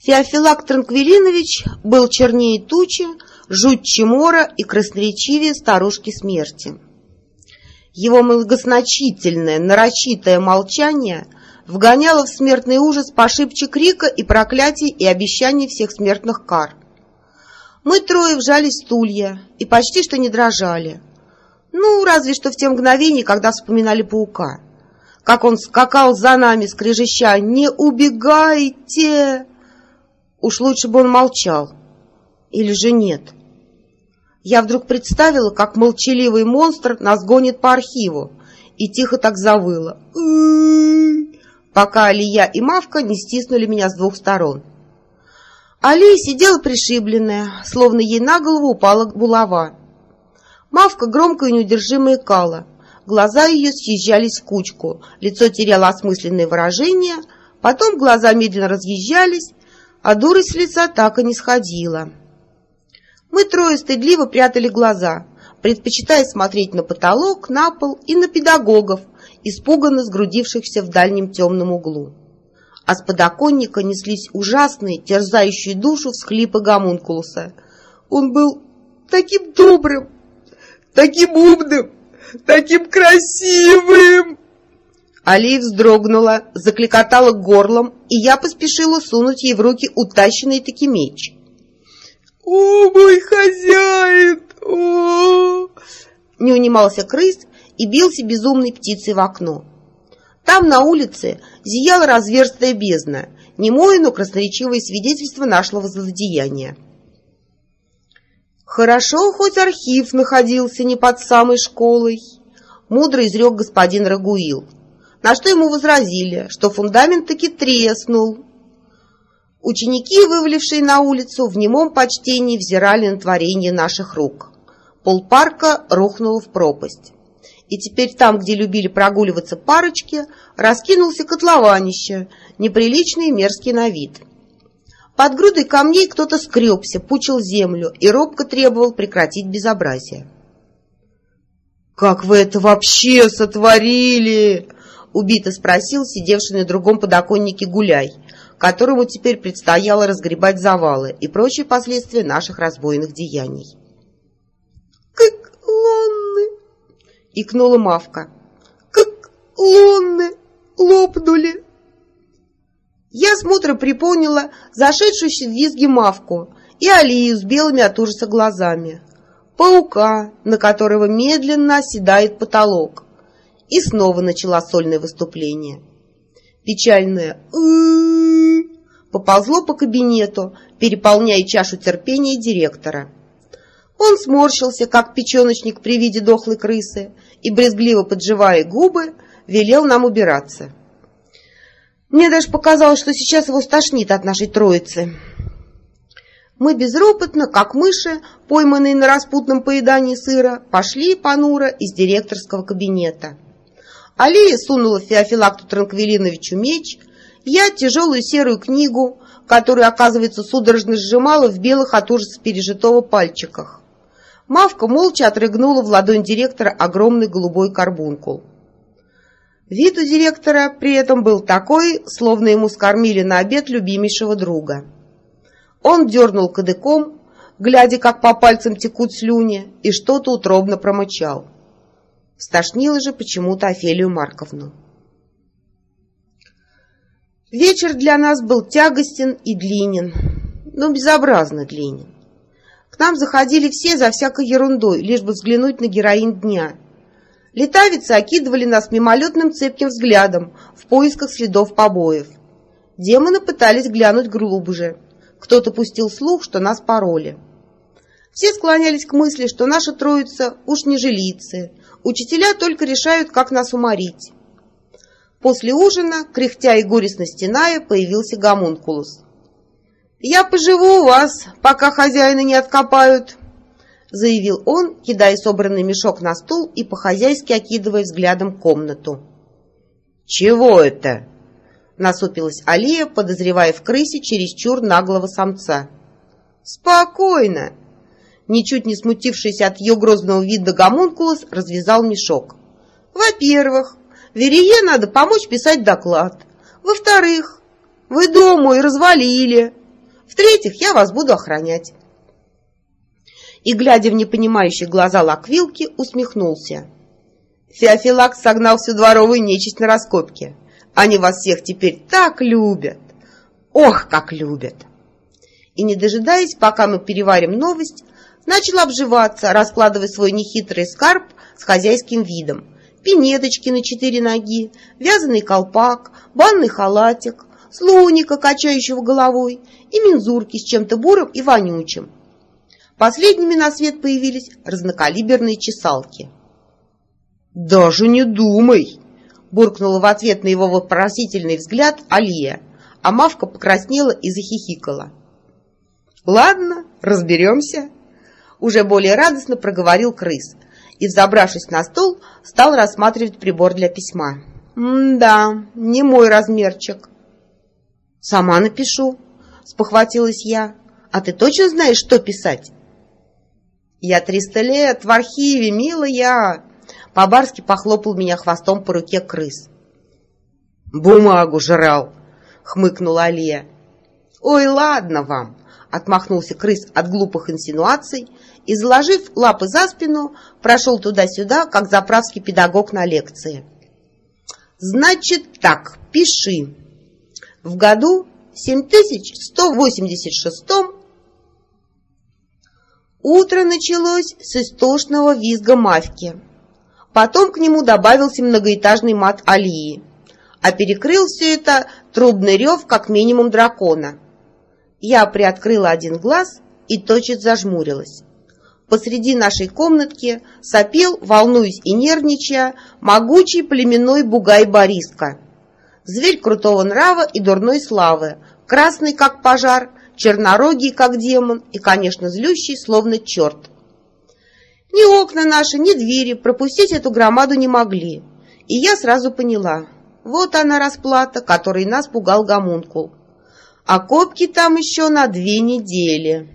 Феофилак Транквилинович был чернее тучи, жутче мора и красноречивее старушки смерти. Его многозначительное, нарочитое молчание вгоняло в смертный ужас пошибче крика и проклятий и обещаний всех смертных кар. Мы трое вжались в стулья и почти что не дрожали. Ну, разве что в те мгновения, когда вспоминали паука. Как он скакал за нами, скрежеща «Не убегайте!» Уж лучше бы он молчал. Или же нет? Я вдруг представила, как молчаливый монстр нас гонит по архиву, и тихо так завыла. Пока Алия и Мавка не стиснули меня с двух сторон. Алия сидела пришибленная, словно ей на голову упала булава. Мавка громко и неудержимо икала. Глаза ее съезжались в кучку, лицо теряло осмысленное выражение, потом глаза медленно разъезжались, а дурость с лица так и не сходила. Мы трое стыдливо прятали глаза, предпочитая смотреть на потолок, на пол и на педагогов, испуганно сгрудившихся в дальнем темном углу. А с подоконника неслись ужасные, терзающие душу всхлипы гомункулуса. Он был таким добрым, таким умным, таким красивым!» Али вздрогнула, закликотала горлом, и я поспешила сунуть ей в руки утащенный таки меч. «О, мой хозяин! О!» Не унимался крыс и бился безумной птицей в окно. Там, на улице, зияла разверстая бездна, немое, но красноречивое свидетельство нашего злодеяния. Хорошо, хоть архив находился не под самой школой, мудро изрек господин Рагуил на что ему возразили, что фундамент таки треснул. Ученики, вывалившие на улицу, в немом почтении взирали на творение наших рук. Полпарка рухнуло в пропасть. И теперь там, где любили прогуливаться парочки, раскинулся котлованище, неприличный и мерзкий на вид. Под грудой камней кто-то скребся, пучил землю и робко требовал прекратить безобразие. «Как вы это вообще сотворили?» Убито спросил сидевший на другом подоконнике гуляй, которому теперь предстояло разгребать завалы и прочие последствия наших разбойных деяний. «Как лонны!» — икнула Мавка. «Как лонны лопнули!» Я смотро припомнила зашедшую в визги Мавку и Алию с белыми от ужаса глазами, паука, на которого медленно оседает потолок, и снова начала сольное выступление. Печальное поползло по кабинету, переполняя чашу терпения директора. Он сморщился, как печеночник при виде дохлой крысы, и, брезгливо подживая губы, велел нам убираться. Мне даже показалось, что сейчас его стошнит от нашей троицы. Мы безропотно, как мыши, пойманные на распутном поедании сыра, пошли понуро из директорского кабинета. Алия сунула Феофилакту Транквилиновичу меч, я тяжелую серую книгу, которую, оказывается, судорожно сжимала в белых от ужаса пережитого пальчиках. Мавка молча отрыгнула в ладонь директора огромный голубой карбункул. Вид у директора при этом был такой, словно ему скормили на обед любимейшего друга. Он дернул кадыком, глядя, как по пальцам текут слюни, и что-то утробно промычал. Стошнило же почему-то Офелию Марковну. Вечер для нас был тягостен и длинен, но безобразно длинен. К нам заходили все за всякой ерундой, лишь бы взглянуть на героин дня. Летавицы окидывали нас мимолетным цепким взглядом в поисках следов побоев. Демоны пытались глянуть глубже. Кто-то пустил слух, что нас пороли. Все склонялись к мысли, что наша троица уж не жилицы, Учителя только решают, как нас уморить. После ужина, кряхтя и горестно стеная, появился гомункулус. «Я поживу у вас, пока хозяина не откопают», — заявил он, кидая собранный мешок на стул и по-хозяйски окидывая взглядом комнату. «Чего это?» — насупилась Алия, подозревая в крысе чересчур наглого самца. «Спокойно!» Ничуть не смутившийся от ее грозного вида гомункулус развязал мешок. «Во-первых, Верие надо помочь писать доклад. Во-вторых, вы дом мой развалили. В-третьих, я вас буду охранять. И, глядя в непонимающие глаза Лаквилки, усмехнулся. Феофилак согнал всю дворовую нечисть на раскопке. Они вас всех теперь так любят. Ох, как любят! И, не дожидаясь, пока мы переварим новость, начал обживаться, раскладывая свой нехитрый скарб с хозяйским видом. Пинеточки на четыре ноги, вязаный колпак, банный халатик, слоника, качающего головой, и мензурки с чем-то бурым и вонючим. Последними на свет появились разнокалиберные чесалки. «Даже не думай!» — буркнула в ответ на его вопросительный взгляд Алия, а Мавка покраснела и захихикала. «Ладно, разберемся», — уже более радостно проговорил крыс и, взобравшись на стол, стал рассматривать прибор для письма. «М-да, не мой размерчик». «Сама напишу», — спохватилась я. «А ты точно знаешь, что писать?» «Я триста лет в архиве, милая!» По-барски похлопал меня хвостом по руке крыс. «Бумагу жрал!» — хмыкнула Алия. «Ой, ладно вам!» — отмахнулся крыс от глупых инсинуаций и, заложив лапы за спину, прошел туда-сюда, как заправский педагог на лекции. «Значит так, пиши. В году 7186 Утро началось с истошного визга Мавки. Потом к нему добавился многоэтажный мат Алии, а перекрыл все это трубный рев как минимум дракона. Я приоткрыла один глаз и точит зажмурилась. Посреди нашей комнатки сопел, волнуясь и нервничая, могучий племенной бугай Бориска. Зверь крутого нрава и дурной славы, красный как пожар, чернорогий, как демон, и, конечно, злющий, словно черт. Ни окна наши, ни двери пропустить эту громаду не могли. И я сразу поняла, вот она расплата, которой нас пугал гомункул. А копки там еще на две недели.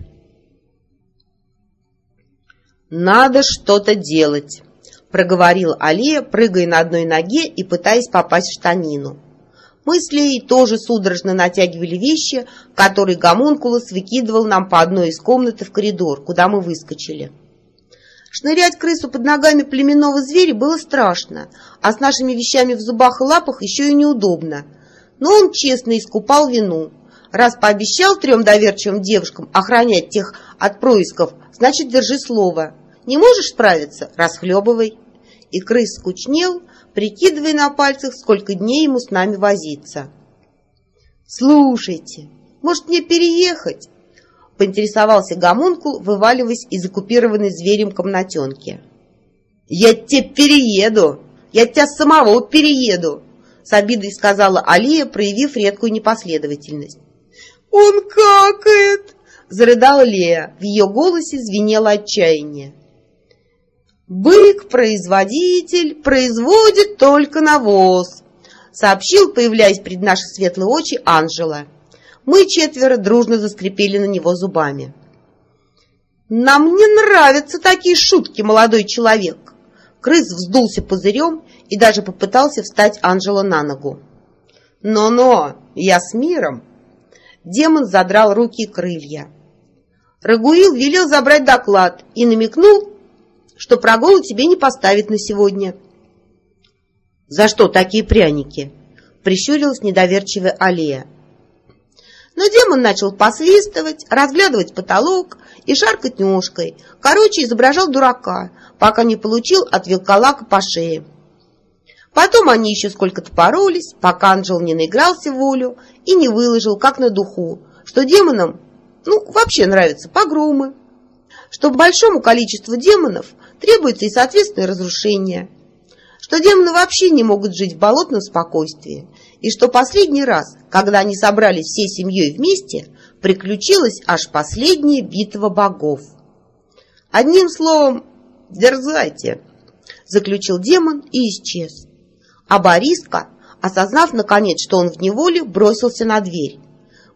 «Надо что-то делать», — проговорил Алия, прыгая на одной ноге и пытаясь попасть в штанину. Мы с Леей тоже судорожно натягивали вещи, которые гомункулус выкидывал нам по одной из комнат в коридор, куда мы выскочили. Шнырять крысу под ногами племенного зверя было страшно, а с нашими вещами в зубах и лапах еще и неудобно. Но он честно искупал вину. Раз пообещал трем доверчивым девушкам охранять тех от происков, значит, держи слово. Не можешь справиться — расхлебывай. И крыс скучнел, прикидывая на пальцах, сколько дней ему с нами возиться. «Слушайте, может мне переехать?» — поинтересовался гомункул, вываливаясь из оккупированной зверем комнатенки. «Я тебе перееду! Я тебя самого перееду!» — с обидой сказала Алия, проявив редкую непоследовательность. «Он какает!» — зарыдала Лея. В ее голосе звенело отчаяние. «Бык-производитель производит только навоз», — сообщил, появляясь пред наши светлые очи, Анжела. Мы четверо дружно заскрипели на него зубами. «Нам не нравятся такие шутки, молодой человек!» Крыс вздулся пузырем и даже попытался встать Анжела на ногу. «Но-но, я с миром!» Демон задрал руки и крылья. Рагуил велел забрать доклад и намекнул, что прогулу тебе не поставит на сегодня. — За что такие пряники? — прищурилась недоверчивая Алия. Но демон начал посвистывать, разглядывать потолок и шаркать ножкой. Короче, изображал дурака, пока не получил от вилкалака по шее. Потом они еще сколько-то поролись, пока Анжел не наигрался волю и не выложил, как на духу, что демонам, ну, вообще нравятся погромы. Что большому количеству демонов требуется и соответственное разрушение, что демоны вообще не могут жить в болотном спокойствии, и что последний раз, когда они собрались всей семьей вместе, приключилась аж последняя битва богов. Одним словом, дерзайте, заключил демон и исчез. А Бориска, осознав наконец, что он в неволе, бросился на дверь.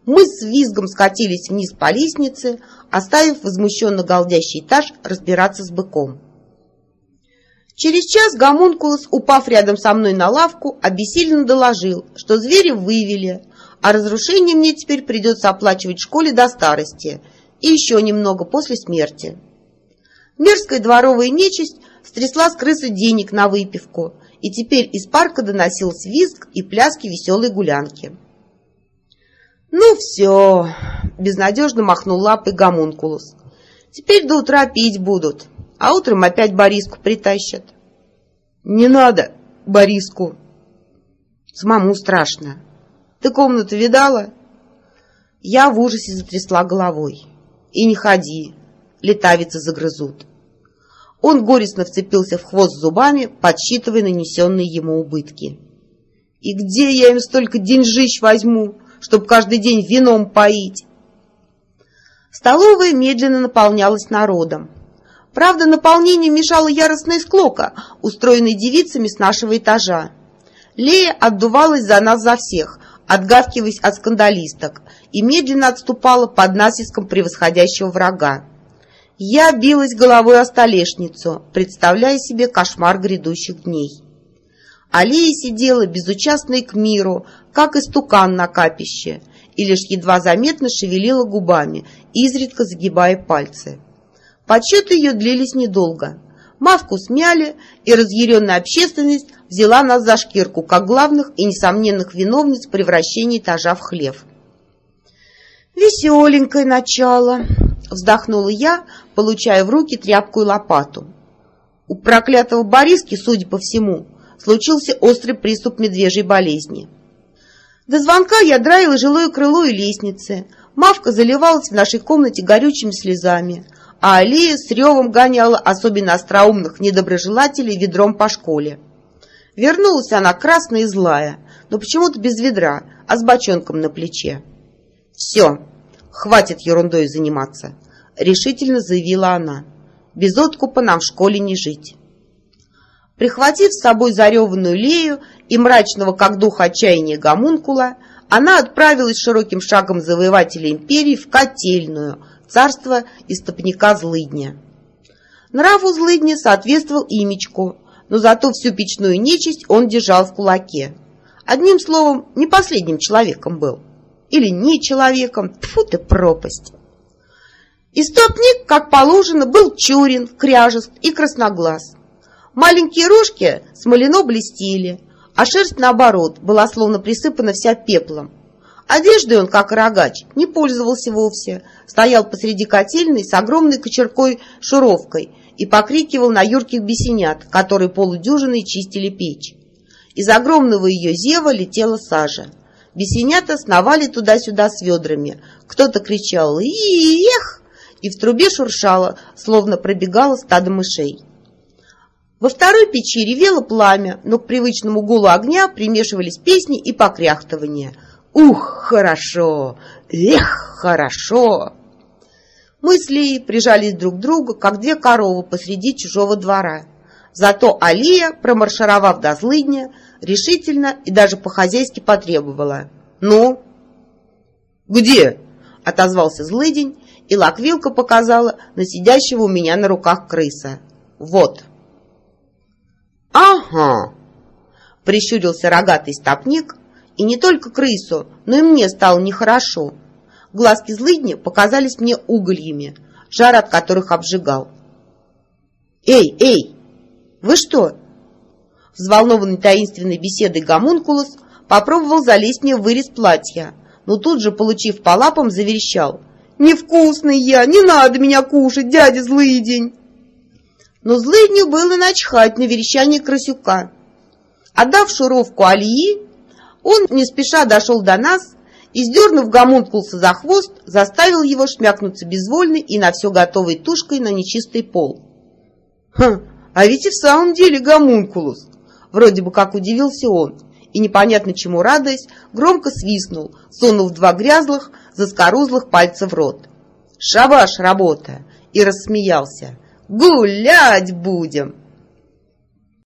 Мы с визгом скатились вниз по лестнице, оставив возмущенно галдящий этаж разбираться с быком. Через час гомункулус, упав рядом со мной на лавку, обессиленно доложил, что звери вывели, а разрушение мне теперь придется оплачивать в школе до старости и еще немного после смерти. Мерзкая дворовая нечисть стрясла с крысы денег на выпивку, и теперь из парка доносился визг и пляски веселой гулянки. «Ну все!» — безнадежно махнул лапой гомункулус. «Теперь до утра пить будут, а утром опять Бориску притащат». «Не надо Бориску!» «Самому страшно. Ты комнату видала?» Я в ужасе затрясла головой. «И не ходи, летавицы загрызут». Он горестно вцепился в хвост зубами, подсчитывая нанесенные ему убытки. «И где я им столько деньжищ возьму?» чтобы каждый день вином поить. Столовая медленно наполнялась народом. Правда, наполнению мешала яростная склока, устроенная девицами с нашего этажа. Лея отдувалась за нас за всех, отгавкиваясь от скандалисток, и медленно отступала под насиском превосходящего врага. Я билась головой о столешницу, представляя себе кошмар грядущих дней. Алия сидела безучастной к миру, как истукан на капище, и лишь едва заметно шевелила губами, изредка загибая пальцы. Подсчеты ее длились недолго. Мавку смяли, и разъяренная общественность взяла нас за шкирку, как главных и несомненных виновниц превращения этажа в хлев. «Веселенькое начало!» — вздохнула я, получая в руки тряпку и лопату. У проклятого Бориски, судя по всему, случился острый приступ медвежьей болезни. До звонка я драила жилое крыло и лестницы. Мавка заливалась в нашей комнате горючими слезами, а Алия с ревом гоняла особенно остроумных недоброжелателей ведром по школе. Вернулась она красная и злая, но почему-то без ведра, а с бочонком на плече. «Все, хватит ерундой заниматься», — решительно заявила она. «Без откупа нам в школе не жить». Прихватив с собой зареванную Лею и мрачного, как дух отчаяния, гомункула, она отправилась широким шагом завоевателя империи в Котельную, царство истопника Злыдня. Нраву Злыдня соответствовал имечку, но зато всю печную нечисть он держал в кулаке. Одним словом, не последним человеком был. Или не человеком, тьфу ты пропасть. Истопник, как положено, был чурин, кряжест и красноглаз. Маленькие рожки смолено блестели, а шерсть, наоборот, была словно присыпана вся пеплом. Одеждой он, как рогач, не пользовался вовсе, стоял посреди котельной с огромной кочеркой-шуровкой и покрикивал на юрких бесенят, которые полудюжиной чистили печь. Из огромного ее зева летела сажа. Бесенята сновали туда-сюда с ведрами. Кто-то кричал «Эх!» и в трубе шуршало, словно пробегало стадо мышей. Во второй печи ревело пламя, но к привычному гулу огня примешивались песни и покряхтывания. «Ух, хорошо! Эх, хорошо!» Мы с Лией прижались друг к другу, как две коровы посреди чужого двора. Зато Алия, промаршировав до злыдня, решительно и даже по-хозяйски потребовала. «Ну?» «Где?» — отозвался злыдень, и лаквилка показала на сидящего у меня на руках крыса. «Вот». «Ага!» — прищурился рогатый стопник, и не только крысу, но и мне стало нехорошо. Глазки злыдни показались мне угольями, жар от которых обжигал. «Эй, эй! Вы что?» Взволнованный таинственной беседой гомункулус попробовал залезть мне в вырез платья, но тут же, получив по лапам, заверещал. «Невкусный я! Не надо меня кушать, дядя злыдень!» но злыдню было начхать на верещание крысюка. Отдав шуровку Алии, он не спеша дошел до нас и, сдернув гомункулса за хвост, заставил его шмякнуться безвольной и на все готовой тушкой на нечистый пол. «Хм, а ведь и в самом деле гомункулус!» Вроде бы как удивился он, и, непонятно чему радуясь, громко свистнул, сунув два грязлых, заскорузлых пальца в рот. «Шабаш работа!» и рассмеялся – Гулять будем!»